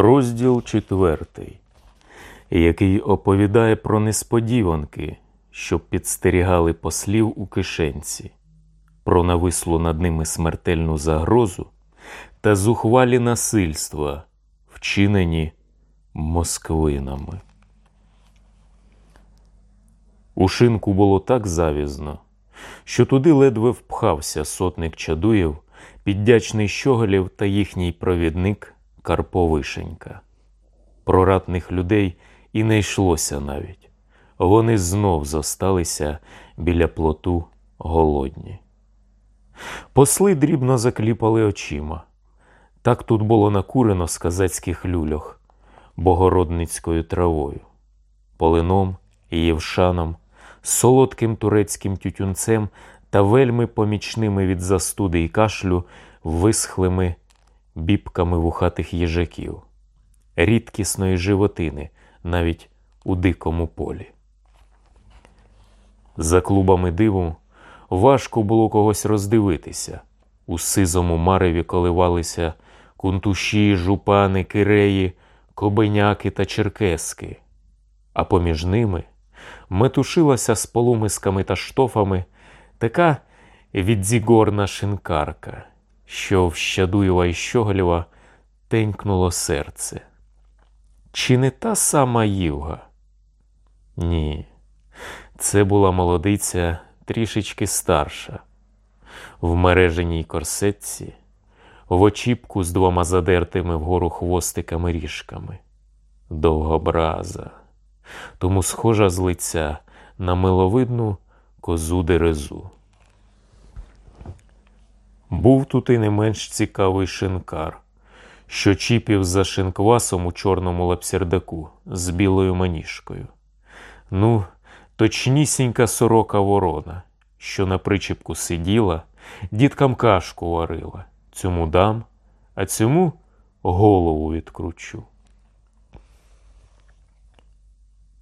Розділ четвертий, який оповідає про несподіванки, що підстерігали послів у кишенці, про навислу над ними смертельну загрозу та зухвалі насильства, вчинені москвинами. У шинку було так завізно, що туди ледве впхався сотник Чадуєв, піддячний Щоголів та їхній провідник Карпо Вишенька. Про ратних людей і не йшлося навіть. Вони знов зосталися біля плоту голодні. Посли дрібно закліпали очима. Так тут було накурено з казацьких люльох, богородницькою травою, полином і євшаном, солодким турецьким тютюнцем та вельми помічними від застуди і кашлю висхлими бібками вухатих їжаків, рідкісної животини навіть у дикому полі. За клубами диву важко було когось роздивитися. У сизому мареві коливалися кунтуші, жупани, киреї, кобеняки та черкески, а поміж ними метушилася з полумисками та штофами така відзігорна шинкарка, що в Щадуєва і Щоголєва тенькнуло серце. Чи не та сама Юга? Ні, це була молодиця трішечки старша, в мереженій корсетці, в очіпку з двома задертими вгору хвостиками ріжками, довгобраза, тому схожа з лиця на миловидну козу дерезу. Був тут і не менш цікавий шинкар, що чіпів за шинквасом у чорному лапсердаку з білою маніжкою. Ну, точнісінька сорока ворона, що на причіпку сиділа, діткам кашку варила, цьому дам, а цьому голову відкручу.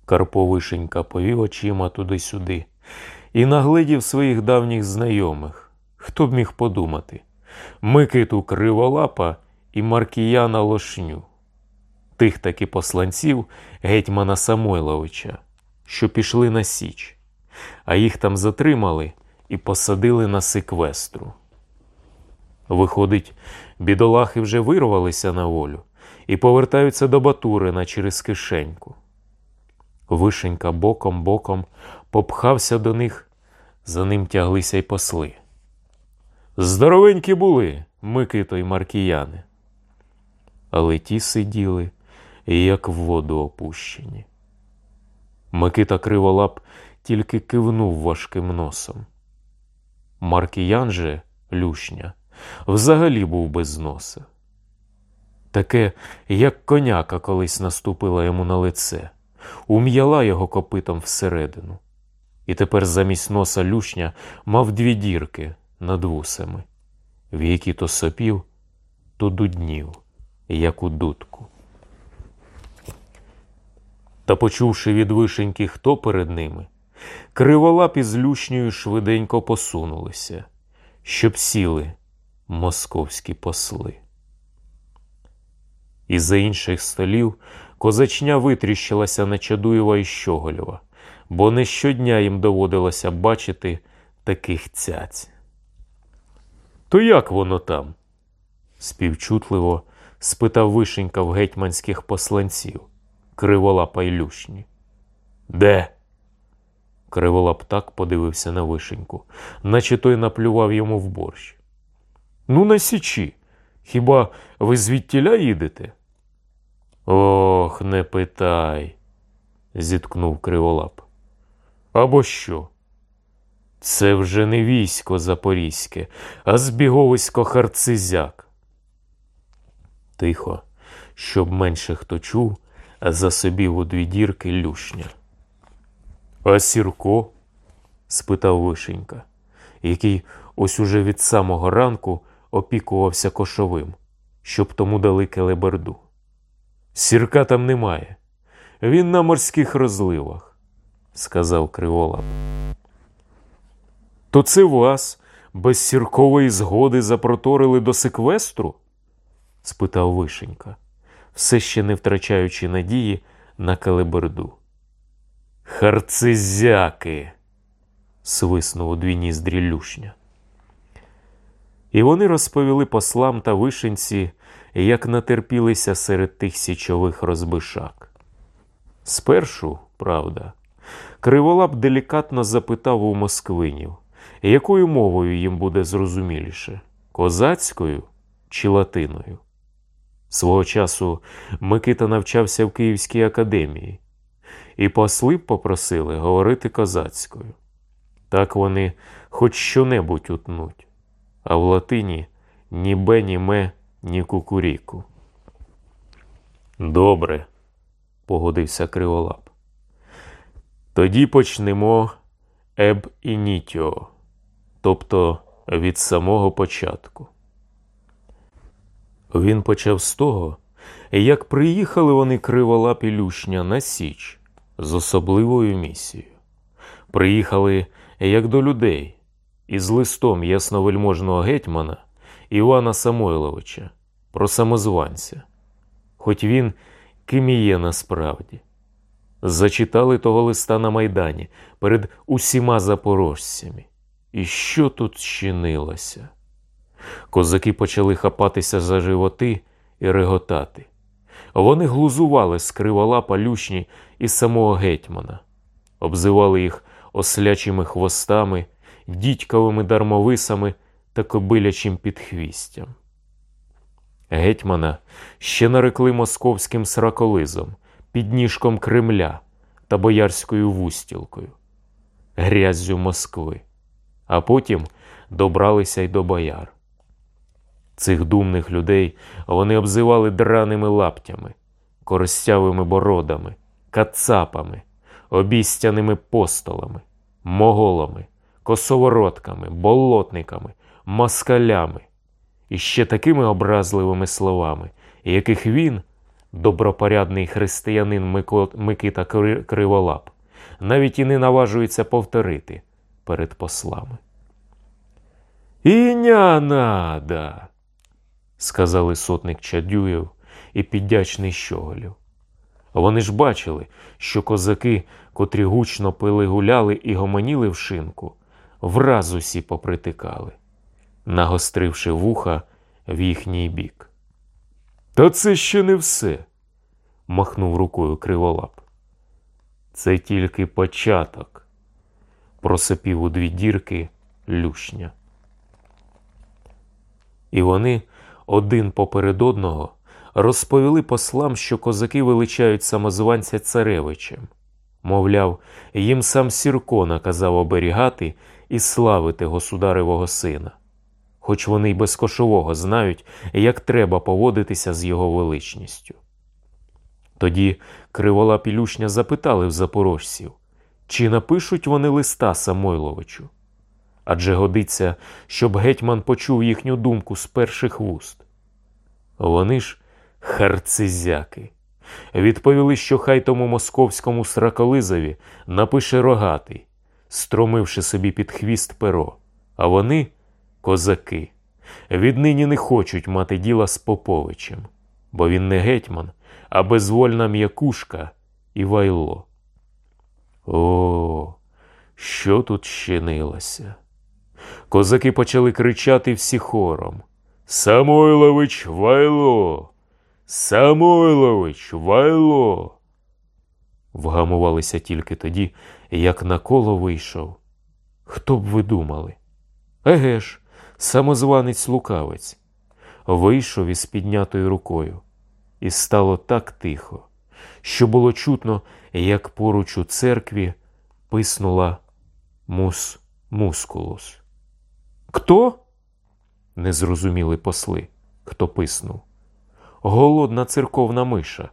Карпо Вишенька повів очима туди-сюди і нагледів своїх давніх знайомих. Хто б міг подумати? Микиту Криволапа і Маркіяна Лошню, тих таки посланців гетьмана Самойловича, що пішли на Січ, а їх там затримали і посадили на секвестру. Виходить, бідолахи вже вирвалися на волю і повертаються до Батурина через кишеньку. Вишенька боком-боком попхався до них, за ним тяглися й посли. Здоровенькі були, Микито й маркіяни. Але ті сиділи, як в воду опущені. Микита Криволап тільки кивнув важким носом. Маркіян же, Люшня, взагалі був без носа. Таке, як коняка колись наступила йому на лице, ум'яла його копитом всередину. І тепер замість носа Люшня мав дві дірки над вусами, в які то сопів, то дуднів, як у дудку. Та, почувши від вишеньки, хто перед ними, криволапі з Лючнею швиденько посунулися, щоб сіли московські посли. І за інших столів козачня витріщилася на Чадуєва і Щоголєва, бо не щодня їм доводилося бачити таких цяць. То як воно там? співчутливо спитав Вишенька в гетьманських посланців, Криволапа й Лющні. Де? Криволап так подивився на Вишеньку, наче той наплював йому в борщ. Ну, на січі. Хіба ви звідтіля їдете? Ох, не питай, зіткнув Криволап. Або що? Це вже не військо запорізьке, а збіговисько харцизяк. Тихо, щоб менше хто чув, а за собі у дві дірки Люшня. А Сірко? спитав Вишенька, який ось уже від самого ранку опікувався кошовим, щоб тому дали келеберду. Сірка там немає. Він на морських розливах, сказав Криволап. То це вас без сіркової згоди запроторили до секвестру? спитав Вишенька, все ще не втрачаючи надії на калиберду. Харцизяки. свиснув у дві ніздрі Люшня. І вони розповіли послам та вишенці, як натерпілися серед тих січових розбишак. Спершу, правда, Криволап делікатно запитав у москвинів, якою мовою їм буде зрозуміліше козацькою чи латиною. Свого часу Микита навчався в Київській академії, і посли попросили говорити козацькою. Так вони хоч що-небудь утнуть, а в латині ні бе, ні ме, ні кукуріку. Добре, погодився Криволап. Тоді почнемо еб інітіо, тобто від самого початку. Він почав з того, як приїхали вони криволапі Люшня на Січ з особливою місією. Приїхали як до людей із листом ясновельможного гетьмана Івана Самойловича про самозванця, хоч він ким і є насправді. Зачитали того листа на Майдані перед усіма запорожцями. І що тут чинилося? Козаки почали хапатися за животи і реготати. Вони глузували з криволапа Лючні і самого гетьмана, обзивали їх ослячими хвостами, дідьковими дармовисами та кобилячим підхвістям. Гетьмана ще нарекли московським сраколизом, підніжком Кремля та боярською вустілкою, гряззю Москви, а потім добралися й до бояр. Цих думних людей вони обзивали драними лаптями, коростявими бородами, кацапами, обістяними постолами, моголами, косовородками, болотниками, москалями і ще такими образливими словами, яких він, добропорядний християнин Микита Криволап, навіть і не наважується повторити перед послами. І не надо, сказали сотник Чадюєв і піддячний Щоголів. Вони ж бачили, що козаки, котрі гучно пили гуляли і гомоніли в шинку, враз усі попритикали, нагостривши вуха в їхній бік. Та це ще не все, махнув рукою криволап. Це тільки початок, просипів у дві дірки Люшня. І вони один поперед одного розповіли послам, що козаки величають самозванця царевичем. Мовляв, їм сам Сірко наказав оберігати і славити государевого сина, хоч вони й без кошового знають, як треба поводитися з його величністю. Тоді кривола Пілюшня запитали в запорожців, чи напишуть вони листа Самойловичу адже годиться, щоб гетьман почув їхню думку з перших вуст. Вони ж харцизяки. Відповіли, що хай тому московському сраколизові напише рогатий, стромивши собі під хвіст перо, а вони козаки. Віднині не хочуть мати діла з Поповичем, бо він не гетьман, а безвольна м'якушка і вайло. О, що тут щинилося? Козаки почали кричати всі хором Самойлович вайло! Самойлович вайло! Вгамувалися тільки тоді, як на коло вийшов. Хто б ви думали? Еге ж, самозванець лукавець, вийшов із піднятою рукою, і стало так тихо, що було чутно, як поруч у церкві писнула мус мускулус. Хто? не зрозуміли посли, хто писнув. Голодна церковна миша,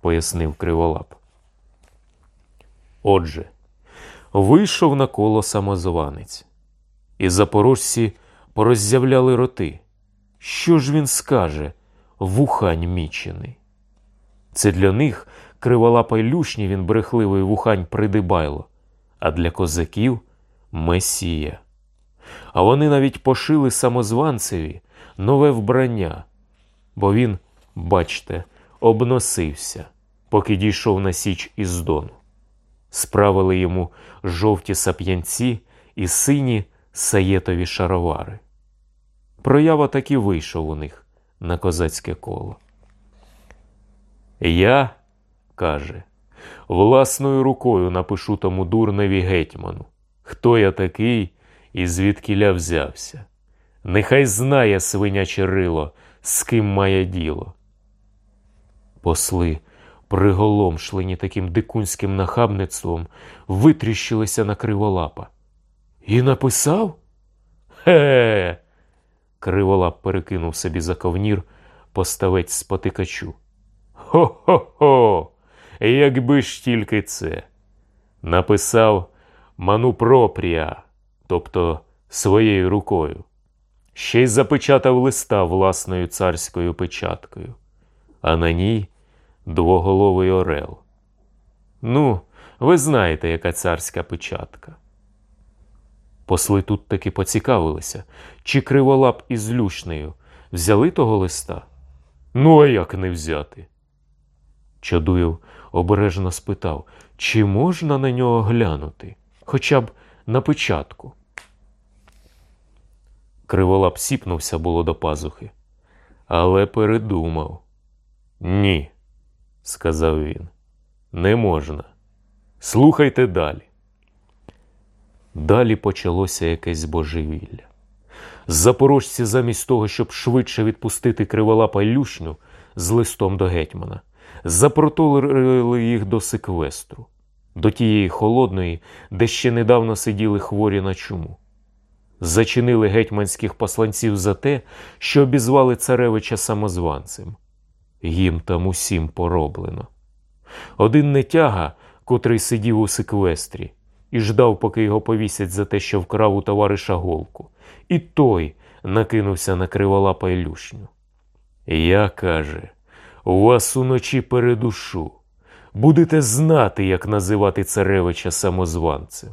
пояснив криволап. Отже, вийшов на коло самозванець, і запорожці пороззявляли роти. Що ж він скаже, вухань мічений? Це для них криволапа й лючні він брехливий вухань придибайло, а для козаків месія а вони навіть пошили самозванцеві нове вбрання, бо він, бачте, обносився, поки дійшов на січ із дону. Справили йому жовті сап'янці і сині саєтові шаровари. Проява таки вийшов у них на козацьке коло. Я, каже, власною рукою напишу тому дурневі гетьману, хто я такий і звідкіля взявся. Нехай знає свиняче рило, з ким має діло. Посли, приголомшлені таким дикунським нахабництвом, витріщилися на криволапа. І написав? Хе. Криволап перекинув собі за ковнір поставець спотикачу. Хо-хо-хо! Якби ж тільки це. Написав ману пропрія, тобто своєю рукою. Ще й запечатав листа власною царською печаткою, а на ній двоголовий орел. Ну, ви знаєте, яка царська печатка. Посли тут таки поцікавилися, чи криволап із Люшнею взяли того листа? Ну, а як не взяти? Чадуєв обережно спитав, чи можна на нього глянути, хоча б на печатку. Криволап сіпнувся було до пазухи, але передумав. Ні, сказав він, не можна. Слухайте далі. Далі почалося якесь божевілля. Запорожці, замість того, щоб швидше відпустити криволапа Люшню з листом до гетьмана, запроторили їх до секвестру, до тієї холодної, де ще недавно сиділи хворі на чуму. Зачинили гетьманських посланців за те, що обізвали царевича самозванцем. Їм там усім пороблено. Один нетяга, котрий сидів у секвестрі, і ждав, поки його повісять за те, що вкрав у товариша голку, і той накинувся на криволапа Ілюшню. Я каже, вас уночі передушу. Будете знати, як називати царевича самозванцем.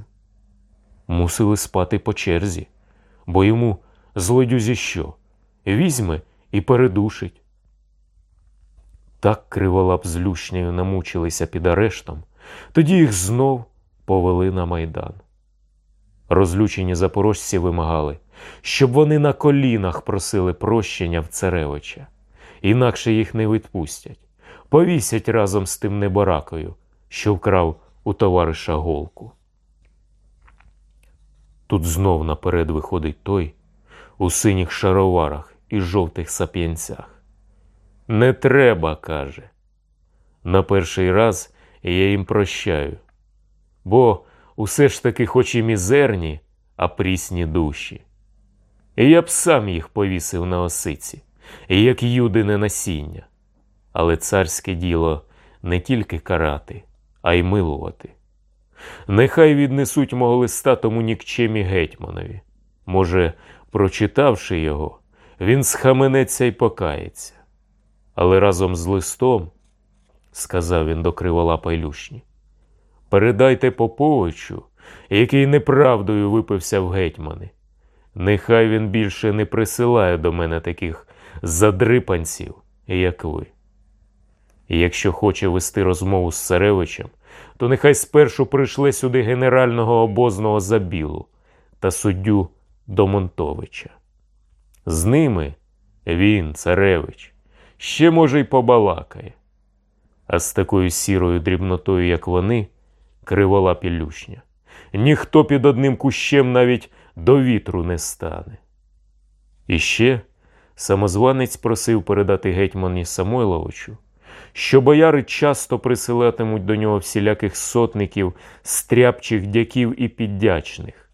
Мусили спати по черзі, бо йому злодюзі що? Візьме і передушить. Так криволап з Люшнею намучилися під арештом, тоді їх знов повели на майдан. Розлючені запорожці вимагали, щоб вони на колінах просили прощення в царевича, інакше їх не відпустять, повісять разом з тим небаракою, що вкрав у товариша голку. Тут знов наперед виходить той у синіх шароварах і жовтих сап'янцях. Не треба, каже. На перший раз я їм прощаю, бо усе ж таки, хоч і мізерні, а прісні душі. І я б сам їх повісив на осиці, як юдине насіння. Але царське діло не тільки карати, а й милувати. Нехай віднесуть мого листа тому нікчемі гетьманові. Може, прочитавши його, він схаменеться й покається. Але разом з листом, сказав він до криволапа Ілюшні, передайте Поповичу, який неправдою випився в гетьмани. Нехай він більше не присилає до мене таких задрипанців, як ви. І якщо хоче вести розмову з царевичем, то нехай спершу прийшле сюди генерального обозного забілу та суддю Домонтовича. З ними він, царевич, ще, може, й побалакає. А з такою сірою дрібнотою, як вони, кривола пілюшня, ніхто під одним кущем навіть до вітру не стане. І ще самозванець просив передати гетьмані Самойловичу, що бояри часто присилатимуть до нього всіляких сотників, стряпчих дяків і піддячних,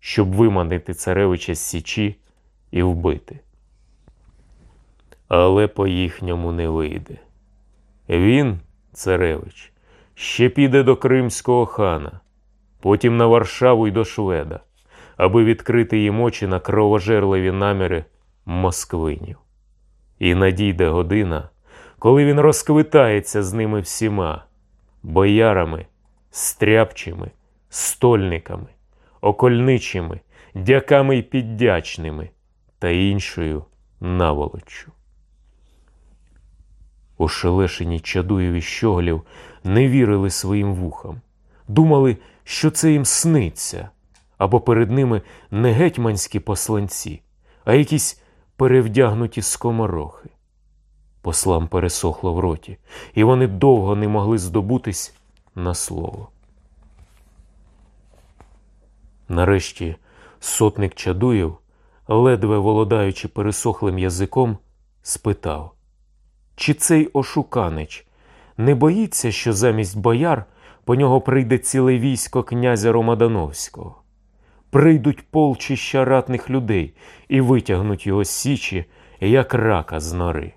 щоб виманити царевича з січі і вбити. Але по їхньому не вийде. Він, царевич, ще піде до кримського хана, потім на Варшаву й до Шведа, аби відкрити їм очі на кровожерливі наміри москвинів. І надійде година, коли він розквитається з ними всіма боярами, стряпчими, стольниками, окольничими, дяками й піддячними та іншою наволоччю. Ошелешені Чадуєві щоглів не вірили своїм вухам, думали, що це їм сниться, або перед ними не гетьманські посланці, а якісь перевдягнуті скоморохи. Послам пересохло в роті, і вони довго не могли здобутись на слово. Нарешті сотник Чадуєв, ледве володаючи пересохлим язиком, спитав, чи цей ошуканич не боїться, що замість бояр по нього прийде ціле військо князя Ромадановського? Прийдуть полчища ратних людей і витягнуть його з січі, як рака з нори.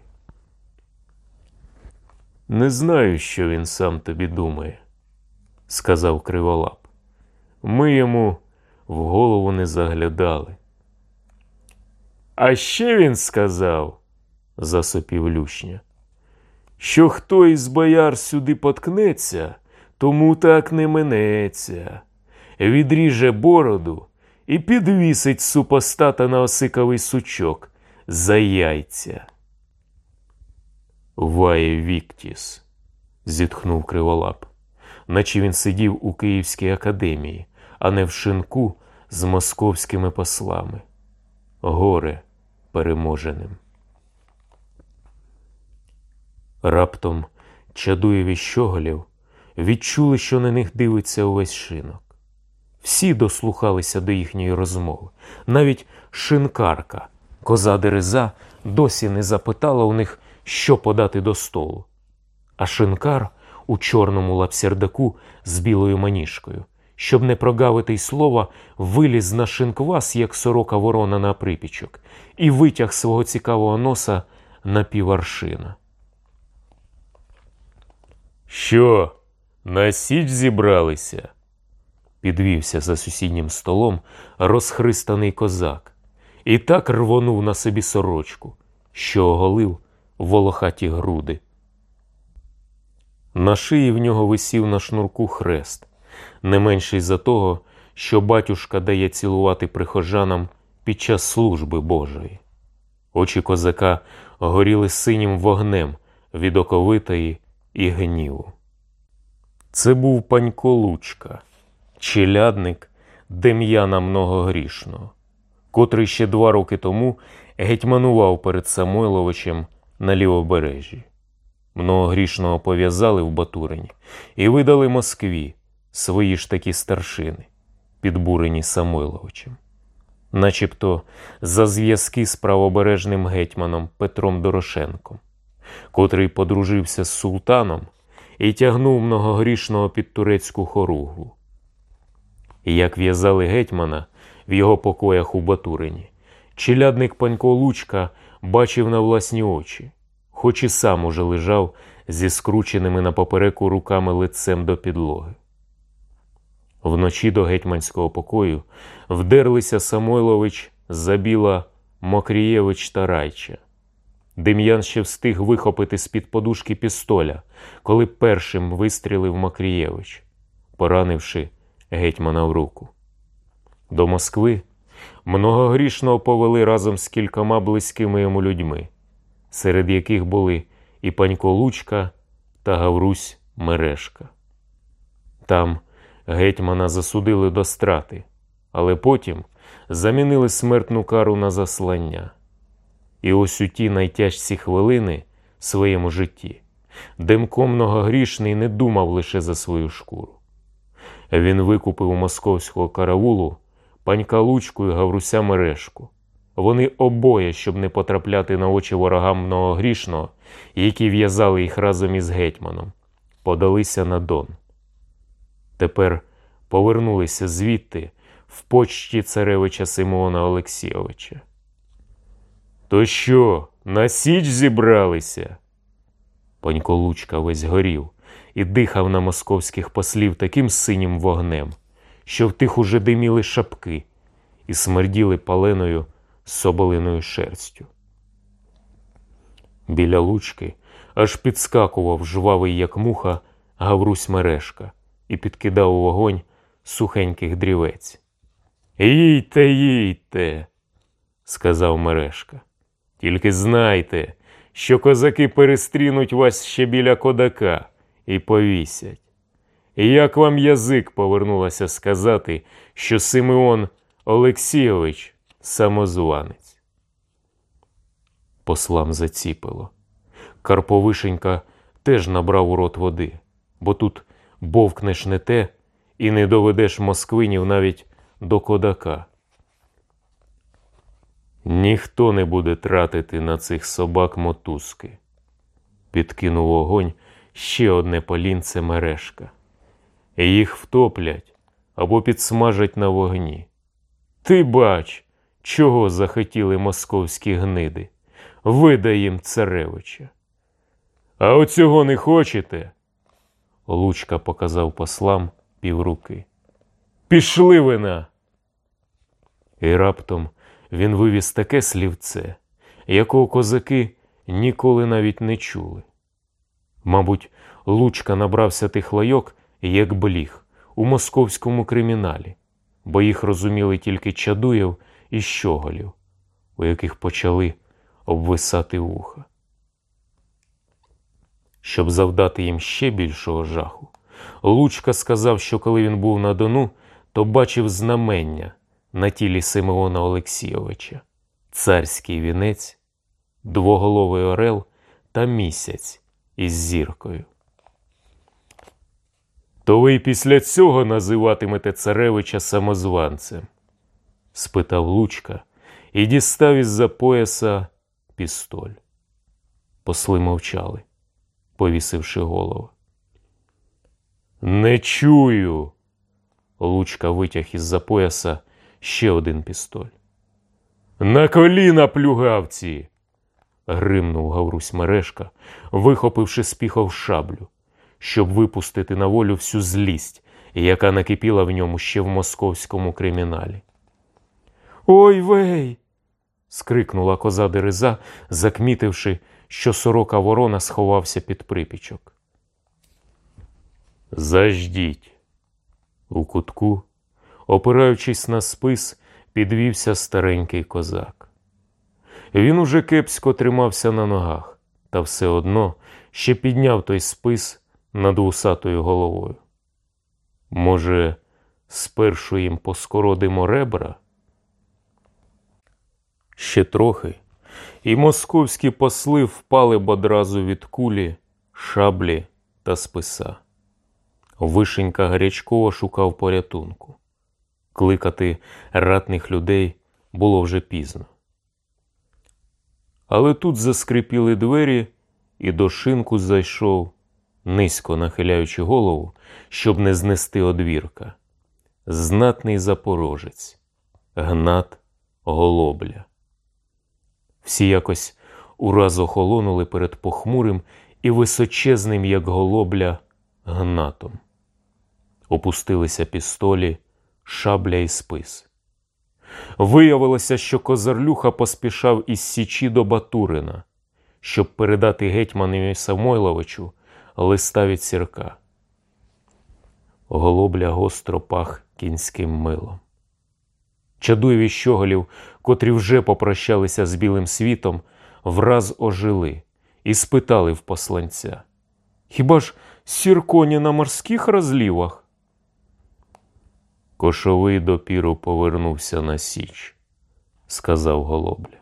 Не знаю, що він сам тобі думає, сказав Криволап. Ми йому в голову не заглядали. А ще він сказав, засопів Лющня, що хто із бояр сюди поткнеться, тому так не минеться, відріже бороду і підвісить супостата на осиковий сучок за яйця. Ває Віктіс, зітхнув Криволап, наче він сидів у Київській академії, а не в шинку з московськими послами. Горе переможеним. Раптом Чадуєві щоголів відчули, що на них дивиться увесь шинок. Всі дослухалися до їхньої розмови. Навіть шинкарка, коза Дереза, досі не запитала у них, що подати до столу. А шинкар у чорному лапсердаку з білою маніжкою, щоб не прогавити й слова, виліз на шинквас, як сорока ворона на припічок, і витяг свого цікавого носа на піваршина. Що, на січ зібралися? Підвівся за сусіднім столом розхристаний козак і так рвонув на собі сорочку, що оголив волохаті груди. На шиї в нього висів на шнурку хрест, не менший за того, що батюшка дає цілувати прихожанам під час служби Божої. Очі козака горіли синім вогнем від оковитої і гніву. Це був панько Лучка, челядник Дем'яна Многогрішного, котрий ще два роки тому гетьманував перед Самойловичем на лівобережжі. Многогрішного пов'язали в Батурині і видали Москві свої ж такі старшини, підбурені Самойловичем, начебто за зв'язки з правобережним гетьманом Петром Дорошенком, котрий подружився з султаном і тягнув многогрішного під турецьку хоругву. Як в'язали гетьмана в його покоях у Батурині, челядник Панько Лучка бачив на власні очі, хоч і сам уже лежав зі скрученими на попереку руками лицем до підлоги. Вночі до гетьманського покою вдерлися Самойлович, Забіла, Мокрієвич та Райча. Дем'ян ще встиг вихопити з-під подушки пістоля, коли першим вистрілив Макрієвич, поранивши гетьмана в руку. До Москви многогрішного повели разом з кількома близькими йому людьми, серед яких були і Панько Лучка та Гаврусь Мережка. Там гетьмана засудили до страти, але потім замінили смертну кару на заслання. І ось у ті найтяжчі хвилини в своєму житті Демко многогрішний не думав лише за свою шкуру. Він викупив у московського караулу панька Лучку і Гавруся Мережку. Вони обоє, щоб не потрапляти на очі ворогам многогрішного, які в'язали їх разом із гетьманом, подалися на Дон. Тепер повернулися звідти в почті царевича Симона Олексійовича. То що, на січ зібралися? Панько Лучка весь горів і дихав на московських послів таким синім вогнем, що в тих уже диміли шапки і смерділи паленою соболиною шерстю. Біля лучки аж підскакував жвавий, як муха, Гаврусь мережка і підкидав у вогонь сухеньких дрівець. Їдьте, їдьте, сказав мережка. Тільки знайте, що козаки перестрінуть вас ще біля кодака і повісять. І як вам язик повернулося сказати, що Симеон Олексійович самозванець? Послам заціпило. Карповишенька теж набрав у рот води, бо тут бовкнеш не те і не доведеш москвинів навіть до кодака. Ніхто не буде тратити на цих собак мотузки. Підкинув огонь ще одне полінце мережка. Їх втоплять або підсмажать на вогні. Ти бач, чого захотіли московські гниди. Видай їм царевича. А оцього не хочете? Лучка показав послам півруки. Пішли ви на. І раптом він вивіз таке слівце, якого козаки ніколи навіть не чули. Мабуть, Лучка набрався тих лайок, як бліг, у московському криміналі, бо їх розуміли тільки Чадуєв і Щоголів, у яких почали обвисати вуха. Щоб завдати їм ще більшого жаху, Лучка сказав, що коли він був на Дону, то бачив знамення на тілі Симеона Олексійовича, царський вінець, двоголовий орел та місяць із зіркою. То ви й після цього називатимете царевича самозванцем? спитав Лучка і дістав із за пояса пістоль. Посли мовчали, повісивши голову. Не чую. Лучка витяг із за пояса ще один пістоль. На коліна, плюгавці. Гримнув Гаврусь Мережка, вихопивши з піхов шаблю, щоб випустити на волю всю злість, яка накипіла в ньому ще в московському криміналі. Ой вей. скрикнула коза Дереза, закмітивши, що сорока ворона сховався під припічок. Заждіть. У кутку, опираючись на спис, підвівся старенький козак. Він уже кепсько тримався на ногах, та все одно ще підняв той спис над вусатою головою. Може, спершу їм поскородимо ребра? Ще трохи, і московські посли впали б одразу від кулі, шаблі та списа. Вишенька гарячково шукав порятунку. Кликати ратних людей було вже пізно. Але тут заскрипіли двері, і до шинку зайшов, низько нахиляючи голову, щоб не знести одвірка. Знатний запорожець, гнат голобля. Всі якось ураз охолонули перед похмурим і височезним, як голобля, гнатом. Опустилися пістолі, шабля і спис. Виявилося, що Козарлюха поспішав із Січі до Батурина, щоб передати гетьманові Самойловичу листа від сірка. Голобля гостро пах кінським милом. Чадуєві щоголів, котрі вже попрощалися з білим світом, враз ожили і спитали в посланця: Хіба ж Сірко не на морських розлівах? Кошовий допіру повернувся на Січ, сказав Голобля.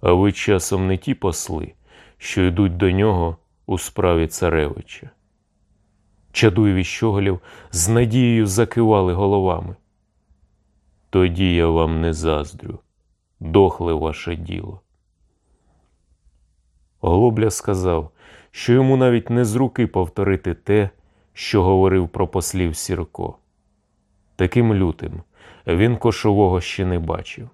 А ви часом не ті посли, що йдуть до нього у справі царевича. Чадуєві щоголів з надією закивали головами. Тоді я вам не заздрю, дохле ваше діло. Голобля сказав, що йому навіть не з руки повторити те, що говорив про послів Сірко. Таким лютим він кошового ще не бачив.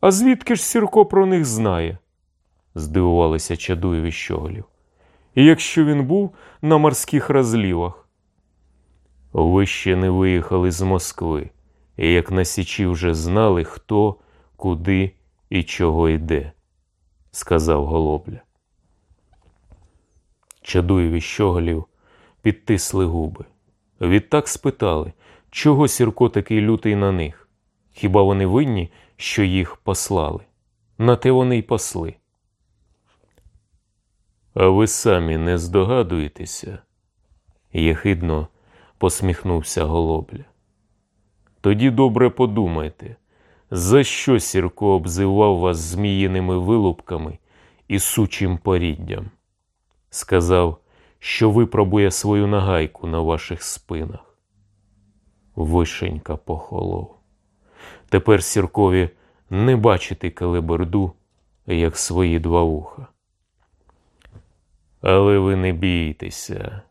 А звідки ж Сірко про них знає? здивувалися Чадуєві щоголів. І якщо він був на морських розлівах. Ви ще не виїхали з Москви, і як на Січі вже знали, хто, куди і чого йде, сказав Голобля. Чадуєві щоголів підтисли губи. Відтак спитали, чого Сірко такий лютий на них? Хіба вони винні, що їх послали? На те вони й посли. А ви самі не здогадуєтеся? єхидно посміхнувся голобля. Тоді добре подумайте, за що Сірко обзивав вас зміїними вилупками і сучим поріддям? Сказав, що випробує свою нагайку на ваших спинах. Вишенька похолов. Тепер Сіркові не бачити калиберду, як свої два вуха. Але ви не бійтеся,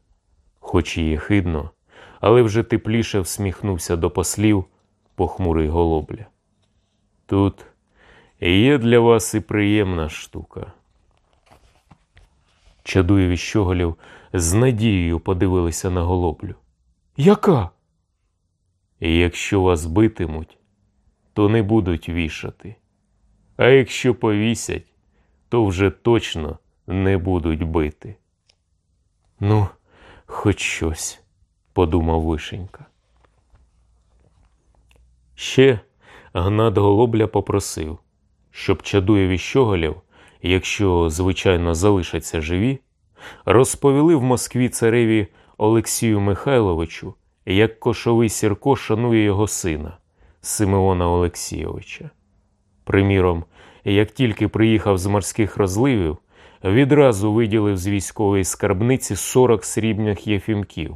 хоч і єхидно, але вже тепліше всміхнувся до послів похмурий голобля. Тут є для вас і приємна штука. Чадуєві щоголів з надією подивилися на голоблю. Яка? Якщо вас битимуть, то не будуть вішати. А якщо повісять, то вже точно не будуть бити. Ну, хоч щось, подумав Вишенька. Ще Гнат Голобля попросив, щоб Чадуєві щоголів, якщо, звичайно, залишаться живі, розповіли в Москві цареві Олексію Михайловичу, як кошовий Сірко шанує його сина, Симеона Олексійовича. Приміром, як тільки приїхав з морських розливів, відразу виділив з військової скарбниці 40 срібних єфімків,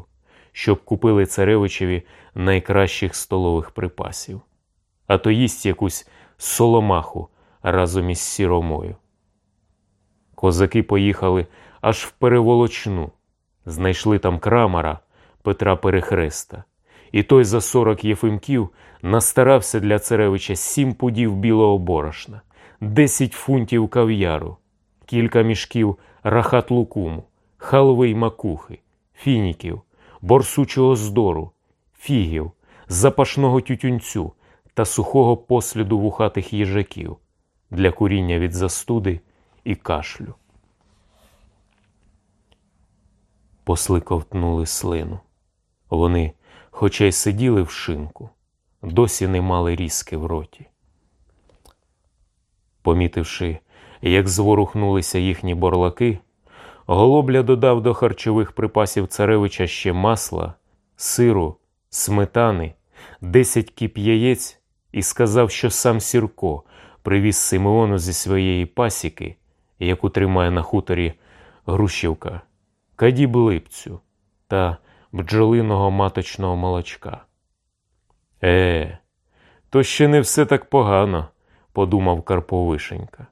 щоб купили царевичеві найкращих столових припасів, а то їсть якусь соломаху разом із сіромою. Козаки поїхали аж в переволочну, знайшли там крамара Петра Перехреста, і той за 40 єфимків настарався для царевича сім пудів білого борошна, 10 фунтів кав'яру кілька мішків рахат лукуму, халви й макухи, фініків, борсучого здору, фігів, запашного тютюнцю та сухого посліду вухатих їжаків для куріння від застуди і кашлю. Посли ковтнули слину. Вони, хоча й сиділи в шинку, досі не мали різки в роті. Помітивши, як зворухнулися їхні борлаки, голобля додав до харчових припасів царевича ще масла, сиру, сметани, десять кіп яєць і сказав, що сам Сірко привіз Симеону зі своєї пасіки, яку тримає на хуторі Грушівка, кадіб липцю та бджолиного маточного молочка. Е, то ще не все так погано, подумав Карповишенька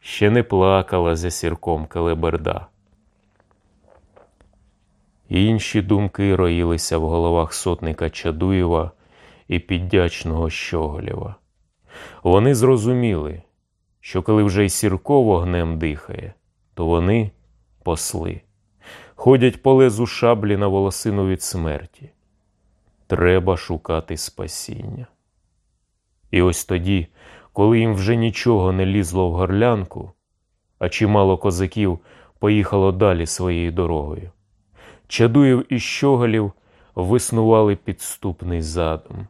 ще не плакала за сірком Келеберда. Інші думки роїлися в головах сотника Чадуєва і піддячного Щоголєва. Вони зрозуміли, що коли вже й сірко вогнем дихає, то вони посли, ходять по лезу шаблі на волосину від смерті. Треба шукати спасіння. І ось тоді коли їм вже нічого не лізло в горлянку, а чимало козаків поїхало далі своєю дорогою. Чадуєв і щоголів виснували підступний задум.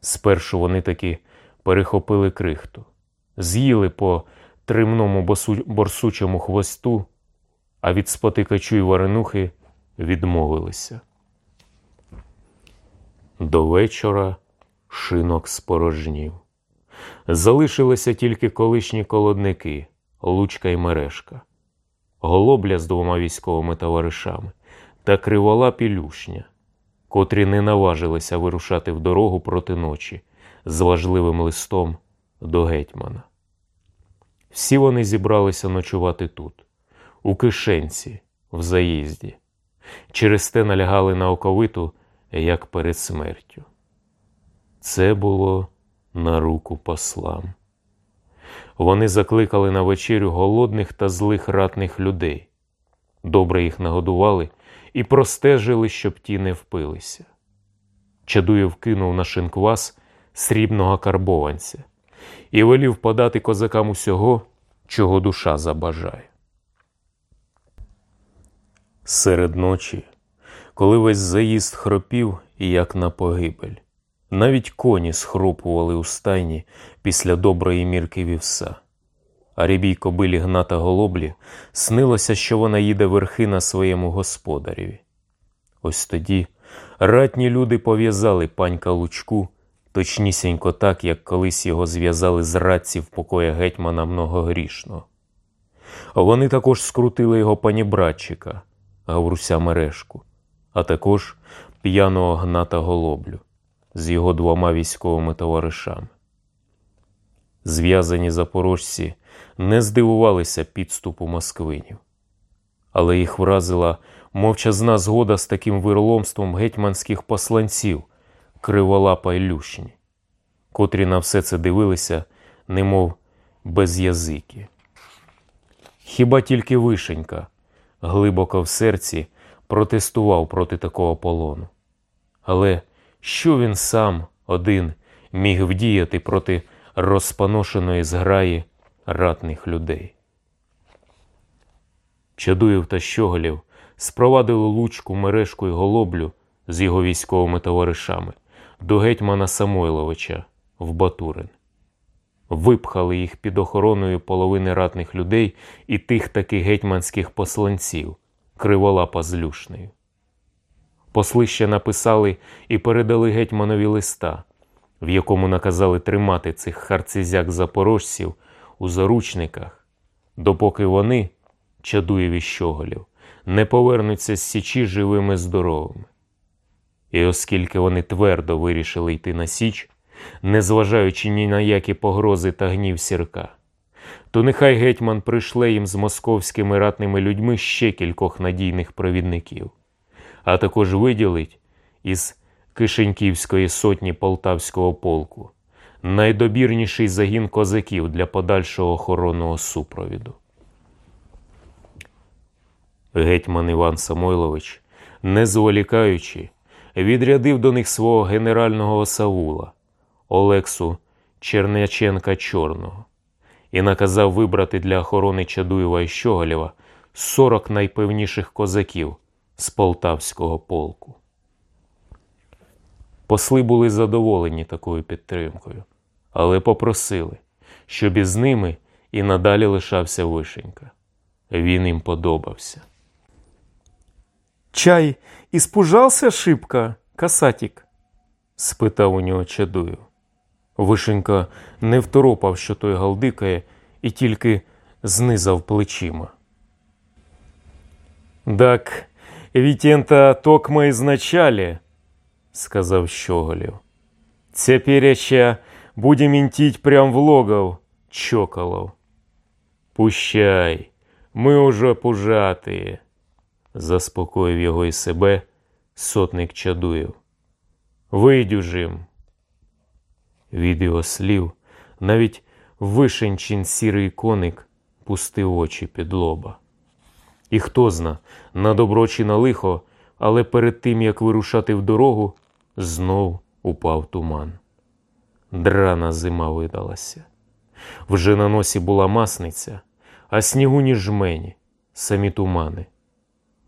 Спершу вони таки перехопили крихту, з'їли по тримному борсучому хвосту, а від спотикачу й варенухи відмовилися. До вечора шинок спорожнів. Залишилися тільки колишні колодники, Лучка й мережка, голобля з двома військовими товаришами та кривола пілюшня, котрі не наважилися вирушати в дорогу проти ночі з важливим листом до гетьмана. Всі вони зібралися ночувати тут, у кишенці, в заїзді, через те налягали на оковиту, як перед смертю. Це було на руку послам. Вони закликали на вечерю голодних та злих ратних людей, добре їх нагодували і простежили, щоб ті не впилися. Чадуєв кинув на шинквас срібного карбованця і велів подати козакам усього, чого душа забажає. Серед ночі, коли весь заїзд хропів, як на погибель, навіть коні схропували у стайні після доброї мірки вівса. а рібій кобилі гната голоблі снилося, що вона їде верхи на своєму господареві. Ось тоді ратні люди пов'язали панька Лучку, точнісінько так, як колись його зв'язали з радці в покоя гетьмана многогрішного. Вони також скрутили його панібратчика, Гавруся Мережку, а також п'яного гната голоблю з його двома військовими товаришами. Зв'язані запорожці не здивувалися підступу москвинів, але їх вразила мовчазна згода з таким вирломством гетьманських посланців Криволапа й Лющні, котрі на все це дивилися, немов без язики. Хіба тільки Вишенька глибоко в серці протестував проти такого полону. Але що він сам один міг вдіяти проти розпаношеної зграї ратних людей? Чадуєв та Щоголів спровадили лучку мережку й голоблю з його військовими товаришами до гетьмана Самойловича в Батурин. Випхали їх під охороною половини ратних людей і тих таки гетьманських посланців, криволапа з Люшнею. Посли ще написали і передали гетьманові листа, в якому наказали тримати цих харцизяк запорожців у заручниках, допоки вони, Чадуєві щоголів, не повернуться з Січі живими здоровими. І оскільки вони твердо вирішили йти на Січ, незважаючи ні на які погрози та гнів сірка, то нехай гетьман прийшле їм з московськими ратними людьми ще кількох надійних провідників, а також виділить із Кишеньківської сотні полтавського полку найдобірніший загін козаків для подальшого охоронного супровіду. Гетьман Іван Самойлович, не зволікаючи, відрядив до них свого генерального Саула Олексу Черняченка Чорного і наказав вибрати для охорони Чадуєва і Щоголєва 40 найпевніших козаків з полтавського полку. Посли були задоволені такою підтримкою, але попросили, щоб із ними і надалі лишався Вишенька. Він їм подобався. Чай испужался шибко, касатик? спитав у нього Чадуєв. Вишенька не второпав, що той галдикає, і тільки знизав плечима. Так, ведь это токмо изначали, сказав Щоголів. Теперь будем інтіть прям в логов, чоколов. Пущай, ми уже пужатые, заспокоїв його і себе сотник Чадуєв. Видюжим. Від його слів навіть вишенчин сірий коник пустив очі під лоба. І хто зна, на добро чи на лихо, але перед тим як вирушати в дорогу, знов упав туман. Драна зима видалася. Вже на носі була масниця, а снігу ні жмені, самі тумани.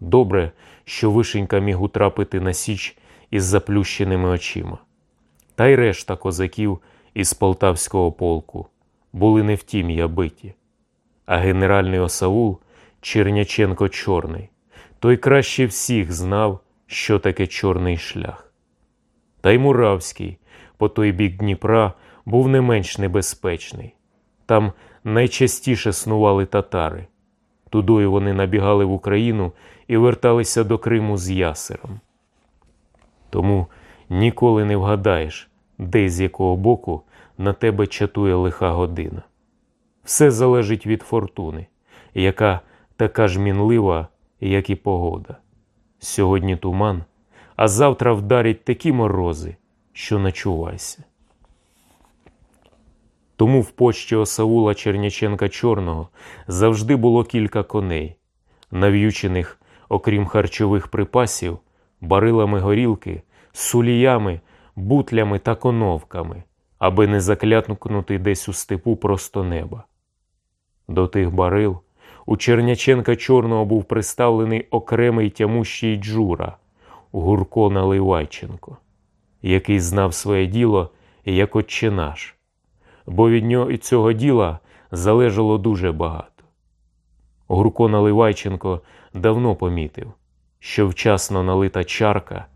Добре, що вишенька міг утрапити на січ із заплющеними очима. Та й решта козаків із полтавського полку були не в тім'я биті, а генеральний осаул Черняченко Чорний, той краще всіх знав, що таке чорний шлях. Та й Муравський, по той бік Дніпра, був не менш небезпечний. Там найчастіше снували татари. Тудою вони набігали в Україну і верталися до Криму з ясером. Тому ніколи не вгадаєш, де з якого боку на тебе чатує лиха година. Все залежить від фортуни, яка така ж мінлива, як і погода. Сьогодні туман, а завтра вдарять такі морози, що начувайся. Тому в почті осаула Черняченка Чорного завжди було кілька коней, нав'ючених, окрім харчових припасів, барилами горілки, суліями, бутлями та коновками, аби не заклятнути десь у степу просто неба. До тих барил у Черняченка Чорного був представлений окремий тямущий Джура Гурко Наливайченко, який знав своє діло як отче наш бо від нього і цього діла залежало дуже багато. Гурко Наливайченко давно помітив, що вчасно налита чарка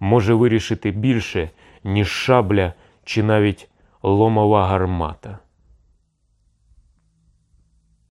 може вирішити більше, ніж шабля чи навіть ломова гармата.